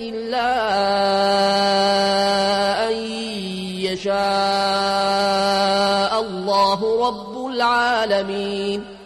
إلا أن يشاء الله رب العالمين.